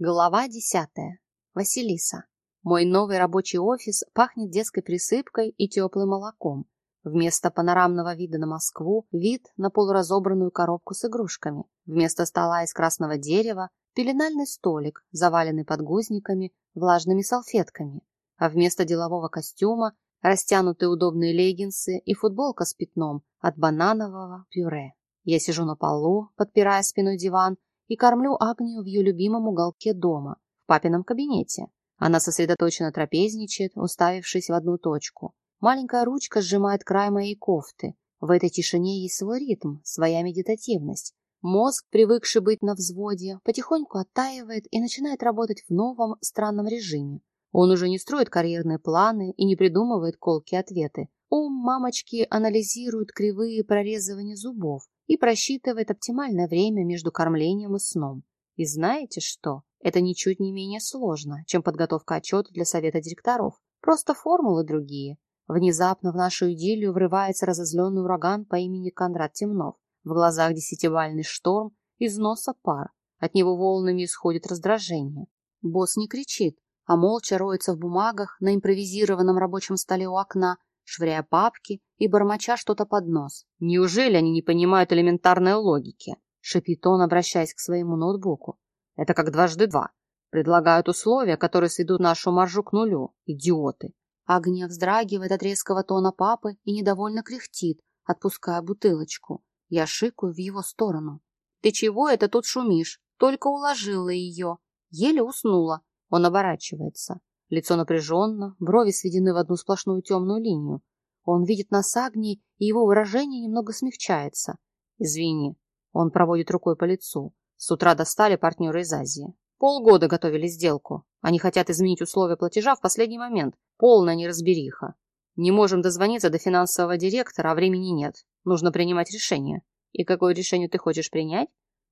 Глава десятая. Василиса. Мой новый рабочий офис пахнет детской присыпкой и теплым молоком. Вместо панорамного вида на Москву вид на полуразобранную коробку с игрушками. Вместо стола из красного дерева пеленальный столик, заваленный подгузниками, влажными салфетками. А вместо делового костюма растянутые удобные леггинсы и футболка с пятном от бананового пюре. Я сижу на полу, подпирая спиной диван, и кормлю Агнию в ее любимом уголке дома, в папином кабинете. Она сосредоточенно трапезничает, уставившись в одну точку. Маленькая ручка сжимает край моей кофты. В этой тишине есть свой ритм, своя медитативность. Мозг, привыкший быть на взводе, потихоньку оттаивает и начинает работать в новом странном режиме. Он уже не строит карьерные планы и не придумывает колкие ответы. Ум мамочки анализирует кривые прорезывания зубов и просчитывает оптимальное время между кормлением и сном. И знаете что? Это ничуть не менее сложно, чем подготовка отчета для совета директоров. Просто формулы другие. Внезапно в нашу идиллию врывается разозленный ураган по имени Конрад Темнов. В глазах десятибальный шторм, из носа пар. От него волнами исходит раздражение. Босс не кричит, а молча роется в бумагах на импровизированном рабочем столе у окна, швыряя папки и бормоча что-то под нос. «Неужели они не понимают элементарной логики?» — шипит он, обращаясь к своему ноутбуку. «Это как дважды два. Предлагают условия, которые сведут нашу маржу к нулю. Идиоты!» Агния вздрагивает от резкого тона папы и недовольно кряхтит, отпуская бутылочку. Я шикаю в его сторону. «Ты чего это тут шумишь? Только уложила ее. Еле уснула». Он оборачивается. Лицо напряженно, брови сведены в одну сплошную темную линию. Он видит нас Агнии, и его выражение немного смягчается. «Извини». Он проводит рукой по лицу. С утра достали партнеры из Азии. Полгода готовили сделку. Они хотят изменить условия платежа в последний момент. Полная неразбериха. Не можем дозвониться до финансового директора, а времени нет. Нужно принимать решение. И какое решение ты хочешь принять?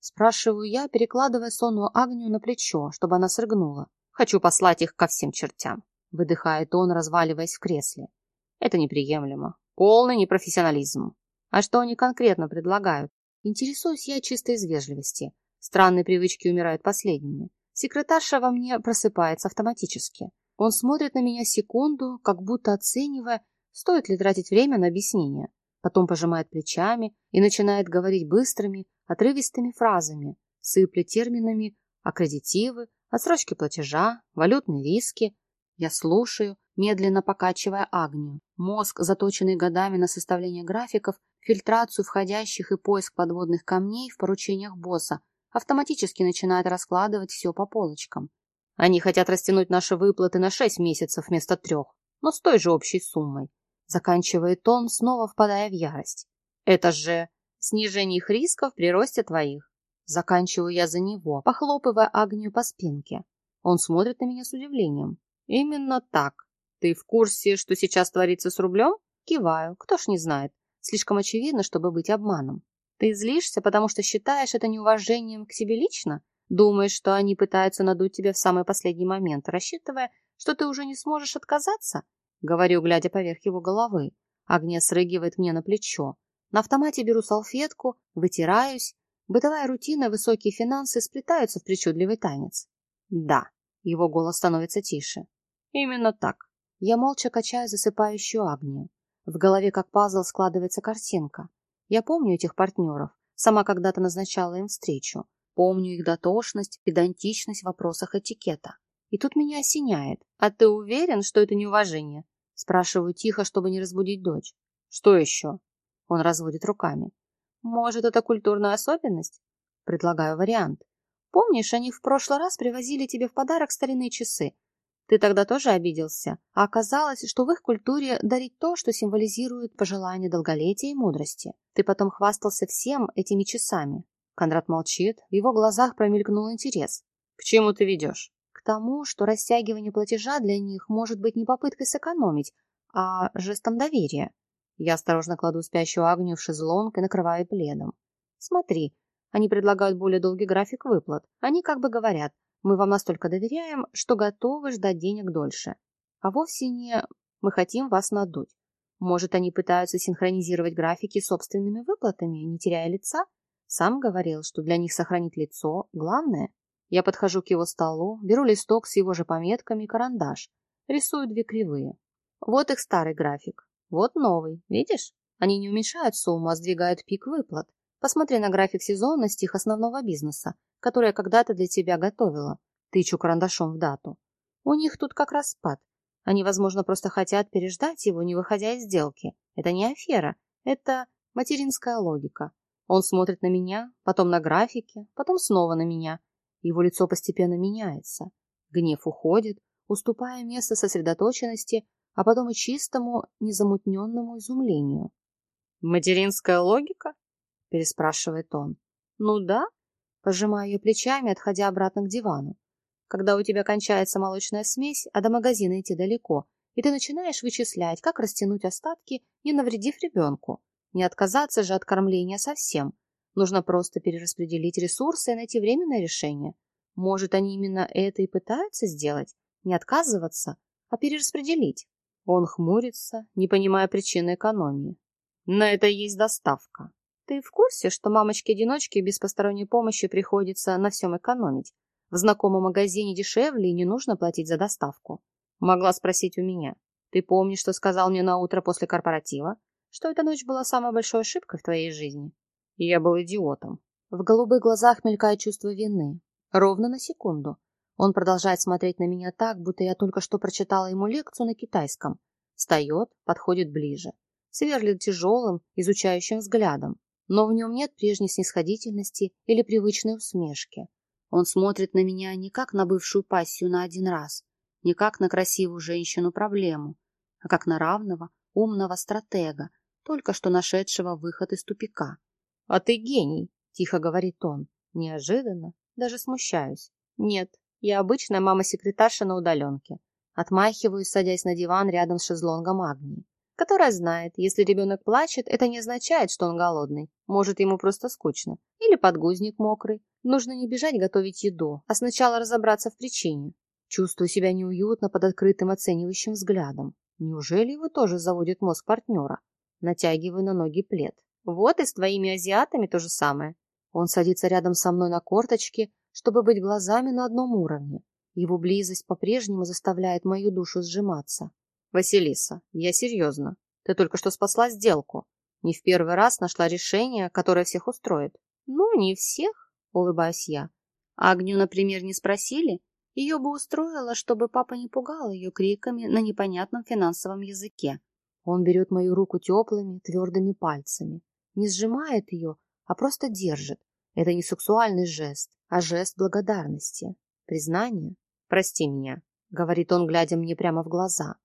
Спрашиваю я, перекладывая сонную Агнию на плечо, чтобы она срыгнула. Хочу послать их ко всем чертям. Выдыхает он, разваливаясь в кресле. Это неприемлемо. Полный непрофессионализм. А что они конкретно предлагают? Интересуюсь я чисто из вежливости. Странные привычки умирают последними. Секретарша во мне просыпается автоматически. Он смотрит на меня секунду, как будто оценивая, стоит ли тратить время на объяснение. Потом пожимает плечами и начинает говорить быстрыми, отрывистыми фразами, сыпля терминами аккредитивы, отсрочки платежа, валютные риски. Я слушаю, медленно покачивая агнию. Мозг, заточенный годами на составление графиков, фильтрацию входящих и поиск подводных камней в поручениях босса, автоматически начинает раскладывать все по полочкам. Они хотят растянуть наши выплаты на шесть месяцев вместо трех, но с той же общей суммой. Заканчивает он, снова впадая в ярость. Это же снижение их рисков при росте твоих. Заканчиваю я за него, похлопывая Агнию по спинке. Он смотрит на меня с удивлением. Именно так. Ты в курсе, что сейчас творится с рублем? Киваю. Кто ж не знает. Слишком очевидно, чтобы быть обманом. Ты злишься, потому что считаешь это неуважением к себе лично? Думаешь, что они пытаются надуть тебя в самый последний момент, рассчитывая, что ты уже не сможешь отказаться? Говорю, глядя поверх его головы. Агния срыгивает мне на плечо. На автомате беру салфетку, вытираюсь. Бытовая рутина, высокие финансы сплетаются в причудливый танец. Да, его голос становится тише. Именно так. Я молча качаю засыпающую Агнию. В голове как пазл складывается картинка. Я помню этих партнеров, сама когда-то назначала им встречу. Помню их дотошность, педантичность в вопросах этикета. И тут меня осеняет. А ты уверен, что это неуважение? Спрашиваю тихо, чтобы не разбудить дочь. Что еще? Он разводит руками. Может, это культурная особенность? Предлагаю вариант. Помнишь, они в прошлый раз привозили тебе в подарок старинные часы? Ты тогда тоже обиделся, а оказалось, что в их культуре дарить то, что символизирует пожелание долголетия и мудрости. Ты потом хвастался всем этими часами. Конрад молчит, в его глазах промелькнул интерес. К чему ты ведешь? К тому, что растягивание платежа для них может быть не попыткой сэкономить, а жестом доверия. Я осторожно кладу спящую Агнию в шезлонг и накрываю пледом. Смотри, они предлагают более долгий график выплат. Они как бы говорят, мы вам настолько доверяем, что готовы ждать денег дольше. А вовсе не мы хотим вас надуть. Может, они пытаются синхронизировать графики собственными выплатами, не теряя лица? Сам говорил, что для них сохранить лицо главное. Я подхожу к его столу, беру листок с его же пометками и карандаш. Рисую две кривые. Вот их старый график. Вот новый. Видишь? Они не уменьшают сумму, а сдвигают пик выплат. Посмотри на график сезонности их основного бизнеса, который я когда-то для тебя готовила. Тычу карандашом в дату. У них тут как раз спад. Они, возможно, просто хотят переждать его, не выходя из сделки. Это не афера, это материнская логика. Он смотрит на меня, потом на графики, потом снова на меня. Его лицо постепенно меняется. Гнев уходит, уступая место сосредоточенности, а потом и чистому, незамутненному изумлению. «Материнская логика?» — переспрашивает он. «Ну да», — пожимаю я плечами, отходя обратно к дивану. «Когда у тебя кончается молочная смесь, а до магазина идти далеко, и ты начинаешь вычислять, как растянуть остатки, не навредив ребенку. Не отказаться же от кормления совсем. Нужно просто перераспределить ресурсы и найти временное решение. Может, они именно это и пытаются сделать? Не отказываться, а перераспределить. Он хмурится, не понимая причины экономии. На это есть доставка. Ты в курсе, что мамочке-одиночке без посторонней помощи приходится на всем экономить? В знакомом магазине дешевле и не нужно платить за доставку. Могла спросить у меня. Ты помнишь, что сказал мне на утро после корпоратива? Что эта ночь была самой большой ошибкой в твоей жизни? Я был идиотом. В голубых глазах мелькает чувство вины. Ровно на секунду. Он продолжает смотреть на меня так, будто я только что прочитала ему лекцию на китайском. Встает, подходит ближе. Сверлит тяжелым, изучающим взглядом. Но в нем нет прежней снисходительности или привычной усмешки. Он смотрит на меня не как на бывшую пассию на один раз, не как на красивую женщину-проблему, а как на равного, умного стратега, только что нашедшего выход из тупика. «А ты гений!» — тихо говорит он. Неожиданно, даже смущаюсь. «Нет, я обычная мама-секретарша на удаленке. Отмахиваюсь, садясь на диван рядом с шезлонгом Агнии, которая знает, если ребенок плачет, это не означает, что он голодный. Может, ему просто скучно. Или подгузник мокрый. Нужно не бежать готовить еду, а сначала разобраться в причине. Чувствую себя неуютно под открытым оценивающим взглядом. Неужели его тоже заводит мозг партнера? Натягиваю на ноги плед. Вот и с твоими азиатами то же самое. Он садится рядом со мной на корточки, чтобы быть глазами на одном уровне. Его близость по-прежнему заставляет мою душу сжиматься. Василиса, я серьезно. Ты только что спасла сделку. Не в первый раз нашла решение, которое всех устроит. Ну, не всех, улыбаюсь я. Агню, например, не спросили? Ее бы устроило, чтобы папа не пугал ее криками на непонятном финансовом языке. Он берет мою руку теплыми, твердыми пальцами. Не сжимает ее, а просто держит. Это не сексуальный жест, а жест благодарности. Признание. «Прости меня», — говорит он, глядя мне прямо в глаза.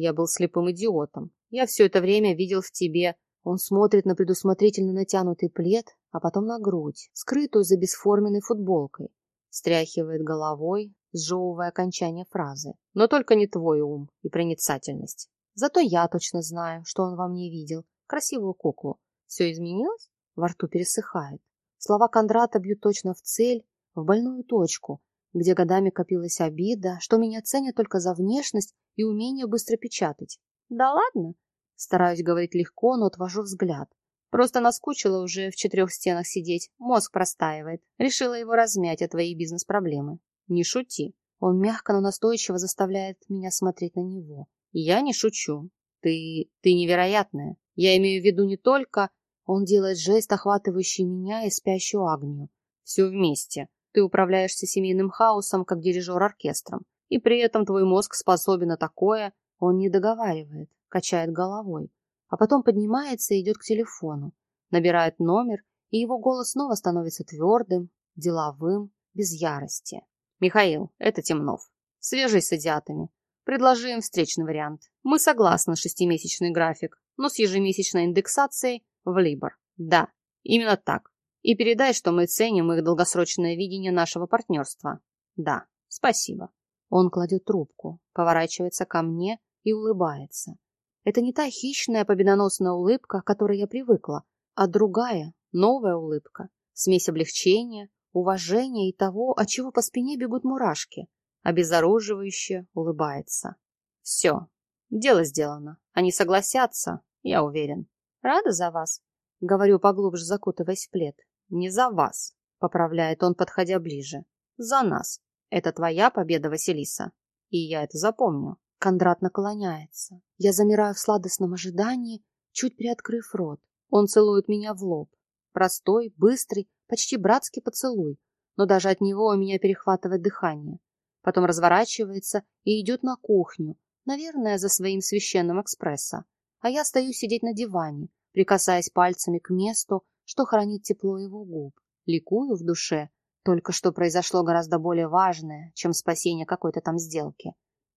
«Я был слепым идиотом. Я все это время видел в тебе...» Он смотрит на предусмотрительно натянутый плед, а потом на грудь, скрытую за бесформенной футболкой. Стряхивает головой, сжевывая окончание фразы. Но только не твой ум и проницательность. Зато я точно знаю, что он во мне видел. Красивую куклу. Все изменилось? Во рту пересыхает. Слова Кондрата бьют точно в цель, в больную точку, где годами копилась обида, что меня ценят только за внешность и умение быстро печатать. Да ладно? Стараюсь говорить легко, но отвожу взгляд. Просто наскучила уже в четырех стенах сидеть, мозг простаивает. Решила его размять о твои бизнес-проблемы. Не шути. Он мягко, но настойчиво заставляет меня смотреть на него. Я не шучу. Ты... ты невероятная. Я имею в виду не только... Он делает жест, охватывающий меня и спящую Агнию. Все вместе. Ты управляешься семейным хаосом, как дирижер оркестром. И при этом твой мозг способен на такое. Он не договаривает, качает головой. А потом поднимается и идет к телефону. Набирает номер, и его голос снова становится твердым, деловым, без ярости. Михаил, это Темнов. Свяжись с идиотами. Предложи им встречный вариант. Мы согласны шестимесячный график, но с ежемесячной индексацией в Либор. Да, именно так. И передай, что мы ценим их долгосрочное видение нашего партнерства. Да, спасибо. Он кладет трубку, поворачивается ко мне и улыбается. Это не та хищная победоносная улыбка, к которой я привыкла, а другая, новая улыбка. Смесь облегчения, уважения и того, от чего по спине бегут мурашки. Обезоруживающе улыбается. Все, дело сделано. Они согласятся, я уверен. Рада за вас, говорю поглубже, закутываясь в плед. Не за вас, поправляет он, подходя ближе. За нас. Это твоя победа, Василиса. И я это запомню. Кондрат наклоняется. Я замираю в сладостном ожидании, чуть приоткрыв рот. Он целует меня в лоб. Простой, быстрый, почти братский поцелуй, но даже от него у меня перехватывает дыхание. Потом разворачивается и идет на кухню, наверное, за своим священным экспресса. А я стою сидеть на диване, прикасаясь пальцами к месту, что хранит тепло его губ. Ликую в душе. Только что произошло гораздо более важное, чем спасение какой-то там сделки.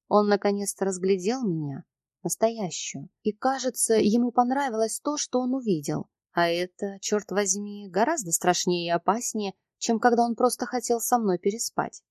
Он наконец-то разглядел меня, настоящую. И, кажется, ему понравилось то, что он увидел. А это, черт возьми, гораздо страшнее и опаснее, чем когда он просто хотел со мной переспать.